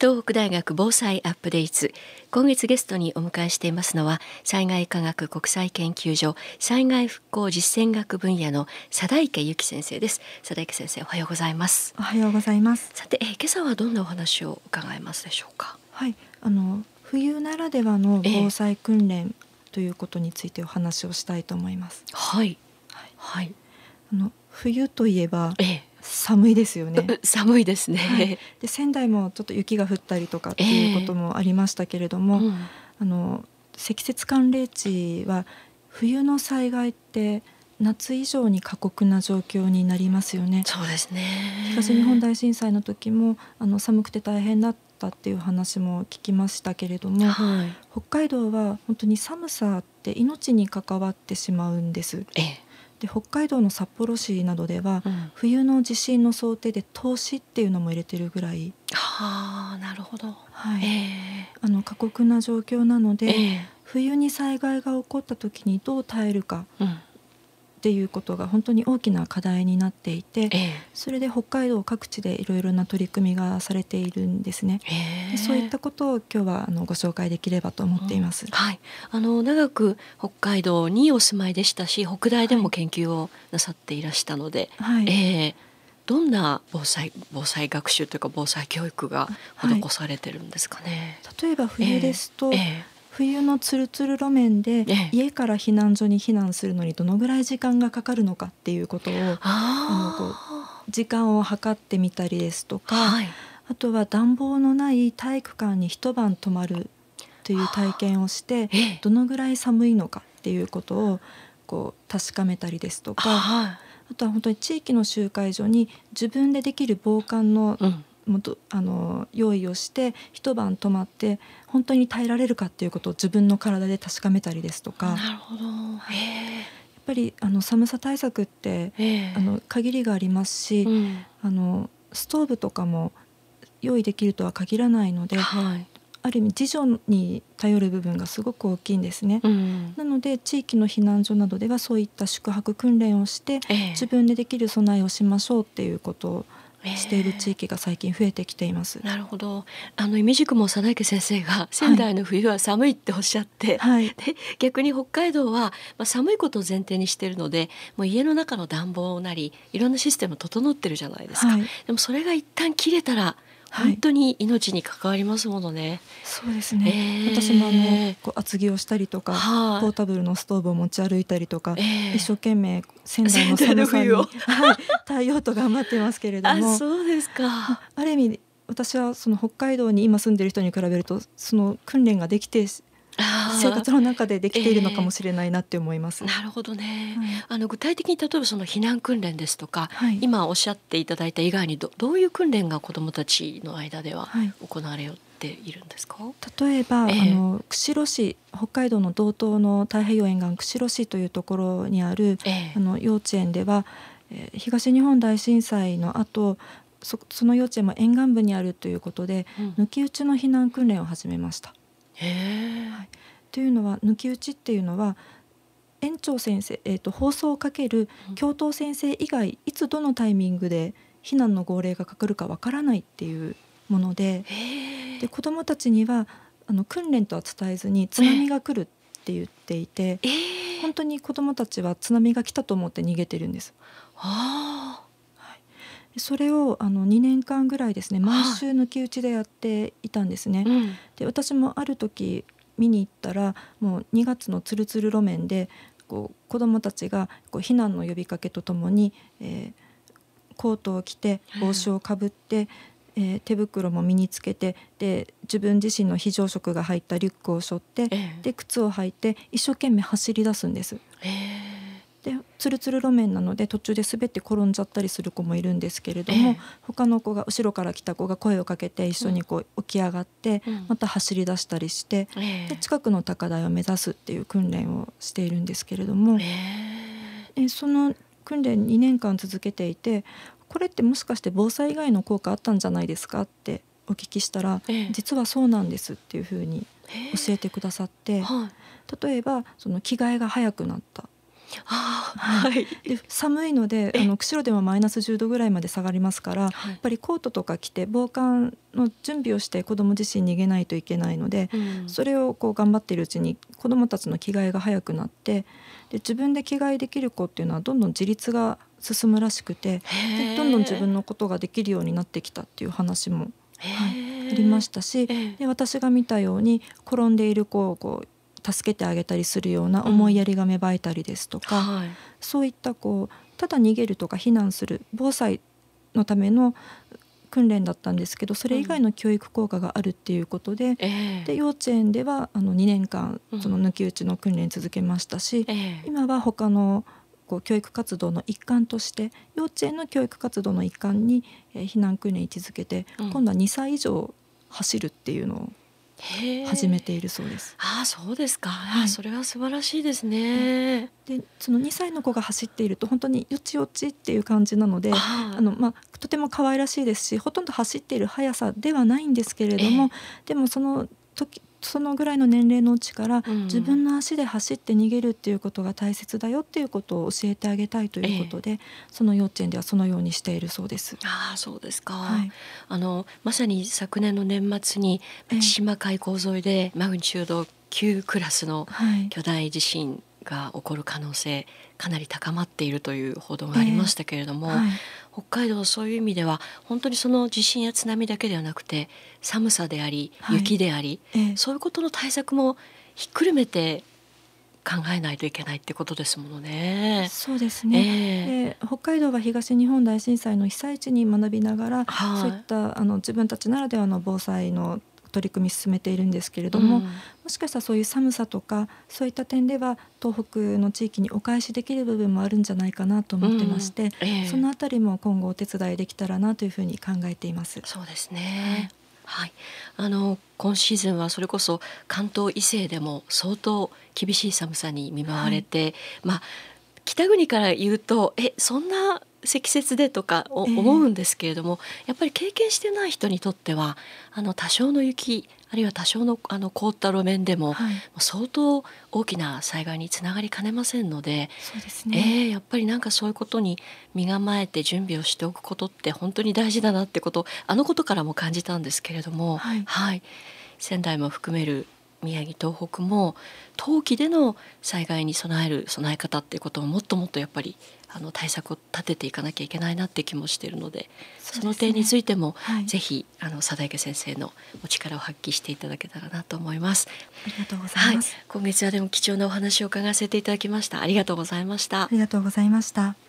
東北大学防災アップデート。今月ゲストにお迎えしていますのは災害科学国際研究所災害復興実践学分野の佐田池由紀先生です。佐田池先生おはようございます。おはようございます。さて、え今朝はどんなお話を伺えますでしょうか？はい。あの冬ならではの防災訓練ということについてお話をしたいと思います、はい。はい、はい。あの冬といえばええ寒いですよね。う寒いですね、はい。で仙台もちょっと雪が降ったりとかっていうこともありましたけれども、うん。あの積雪寒冷地は冬の災害って夏以上に過酷な状況になりますよね。そうですね。東日本大震災の時もあの寒くて大変だったっていう話も聞きましたけれどもはい。北海道は本当に寒さって命に関わってしまうんです。ええで北海道の札幌市などではうん。冬の地震の想定で投資っていうのも入れてるぐらい、はあなるほど、はい。えあの過酷な状況なので、えええ。冬に災害が起こった時にどう耐えるかうんっていうことが本当に大きな課題になっていてええ。それで北海道各地でいろいろな取り組みがされているんですね。ええ。でそういったことを今日はあのご紹介できればと思っています。うん。はい、あの長く北海道にお住まいでしたし北大でも研究をなさっていらしたので、はい、ええ。どんな防災防災学習というか防災教育がはい。施されてるんですかね？例えば冬ですと、ええ冬のつるつる路面でええ。家から避難所に避難するのにどのぐらい時間がかかるのかっていうことをあ時間を計ってみたりですとか、あはい。あとは暖房のない体育館に一晩泊まるという体験をしてええ。どのぐらい寒いのかっていうことをこう確かめたりですとかあはとは本当に地域の集会所に自分でできる防寒のもとあの用意をして一晩泊まって本当に耐えられるかっていうことを自分の体で確かめたりですとか。やっなるほど。え。ぱりあの寒さ対策ってあの限りがありますし、うん、あのストーブとかも用意できるとは限らないので、はい、ある意味自助に頼る部分がすごく大きいんですね。うん、なので地域の避難所などではそういった宿泊訓練をしてええ。自分でできる備えをしましょうっていうことしている地域が最近増えてきています。なるほど。あのいみじくも佐田池先生が仙台の冬は寒いっておっしゃって、はい、で逆に北海道は、まあ、寒いことを前提にしているのでもう家の中の暖房なりいろんなシステム整ってるじゃないですか、はい、でもそれが一旦切れたらはい本当に命に関わりますものね。そうですね。ええ私もあのこう厚着をしたりとか、はいポータブルのストーブを持ち歩いたりとか、ええ一生懸命仙台の寒さに、はい、耐えようと頑張ってますけれどあも、そうですか。ある意味私はその北海道に今住んでる人に比べるとその訓練ができてあー生活の中でできているのかもしれないなって思います。なるほどね。はいあの具体的に例えばその避難訓練ですとか、はい今おっしゃっていただいた以外にどどういう訓練が子どもたちの間でははい行われているんですか？例えば、ええあの釧路市北海道の道東の太平洋沿岸釧路市というところにあるええあの幼稚園では、えー東日本大震災の後そその幼稚園も沿岸部にあるということでうん抜き打ちの避難訓練を始めました。はい。というのは抜き打ちっていうのは園長先生、えー、と放送をかけるうん。教頭先生以外いつどのタイミングで避難の号令がかかるかわからないっていうものでで子どもたちにはあの訓練とは伝えずに津波が来るって言っていて、ええ本当に子どもたちは津波が来たと思って逃げてるんです。あでそれをあの2年間ぐらいですねはい。毎週抜き打ちでやっていたんですね。あ、うん、で私もある時見に行ったらもう2月のつるつる路面でこう子どもたちがこう避難の呼びかけとともに、えーコートを着て帽子をかぶって、えー手袋も身につけてで自分自身の非常食が入ったリュックを背負ってええ。で靴を履いて一生懸命走り出すんです。へえ。でつるつる路面なので途中で滑って転んじゃったりする子もいるんですけれども、ええ。他の子が後ろから来た子が声をかけて一緒にこう起き上がって、うん。また走り出したりして、ええ。で近くの高台を目指すっていう訓練をしているんですけれども、ええ。その訓練2年間続けていてこれってもしかして防災以外の効果あったんじゃないですかってお聞きしたら、ええ。実はそうなんですっていうふうに教えてくださってはい。例えばその着替えが早くなったはい、で寒いのであの釧路でもマイナス10度ぐらいまで下がりますから、やっぱりコートとか着て防寒の準備をして子ども自身逃げないといけないので、うん、それをこう頑張っているうちに子どもたちの着替えが早くなってで自分で着替えできる子っていうのはどんどん自立が進むらしくてでどんどん自分のことができるようになってきたっていう話も、はい、ありましたしで私が見たように転んでいる子をこう助けてあげたりするような思いやりが芽生えたりですとか、うんはい、そういったこうただ逃げるとか避難する防災のための訓練だったんですけどそれ以外の教育効果があるっていうことでうん、で幼稚園ではあの2年間その抜き打ちの訓練続けましたし、うん、今は他のこう教育活動の一環として幼稚園の教育活動の一環に、えー、避難訓練位置づけて、うん、今度は2歳以上走るっていうのを始めているそうです。ああそうですか、はい、それは素晴らしいですね。でその2歳の子が走っていると本当によちよちっていう感じなのであの、まあ、とても可愛らしいですしほとんど走っている速さではないんですけれども、でもその時そのぐらいの年齢のうちから自分の足で走って逃げるっていうことが大切だよっていうことを教えてあげたいということで、ええ、その幼稚園ではそのようにしているそうです。ああそうですか、はい、あのまさに昨年の年末に千島海溝沿いでマグニチュード9クラスの巨大地震が起こる可能性かなり高まっているという報道がありましたけれども、えはい、北海道そういう意味では本当にその地震や津波だけではなくて寒さであり雪であり、はい、そういうことの対策もひっくるめて考えないといけないってことですものね。そうですね。えー、北海道は東日本大震災の被災地に学びながら、はい、そういったあの自分たちならではの防災の取り組み進めているんですけれども、うん、もしかしたらそういう寒さとかそういった点では東北の地域にお返しできる部分もあるんじゃないかなと思ってまして、うん。えー、そのあたりも今後お手伝いできたらなというふうに考えています。そうですね、はい、あの今シーズンはそれこそ関東以西でも相当厳しい寒さに見舞われて、はい、まあ北国から言うとえそんな積雪でとか思うんですけれども、えー、やっぱり経験してない人にとってはあの多少の雪あるいは多少のあの凍った路面でも、はい、相当大きな災害につながりかねませんのでそうですね、えー、やっぱりなんかそういうことに身構えて準備をしておくことって本当に大事だなってことあのことからも感じたんですけれども、はい、はい、仙台も含める宮城東北も冬季での災害に備える備え方っていうことをもっともっとやっぱりあの対策を立てていかなきゃいけないなって気もしているのでそ、ね,、の点についても、はい、ぜひあの佐田池先生のお力を発揮していただけたらなと思います。ありがとうございます、はい、今月はでも貴重なお話を伺わせていただきました。ありがとうございました。ありがとうございました。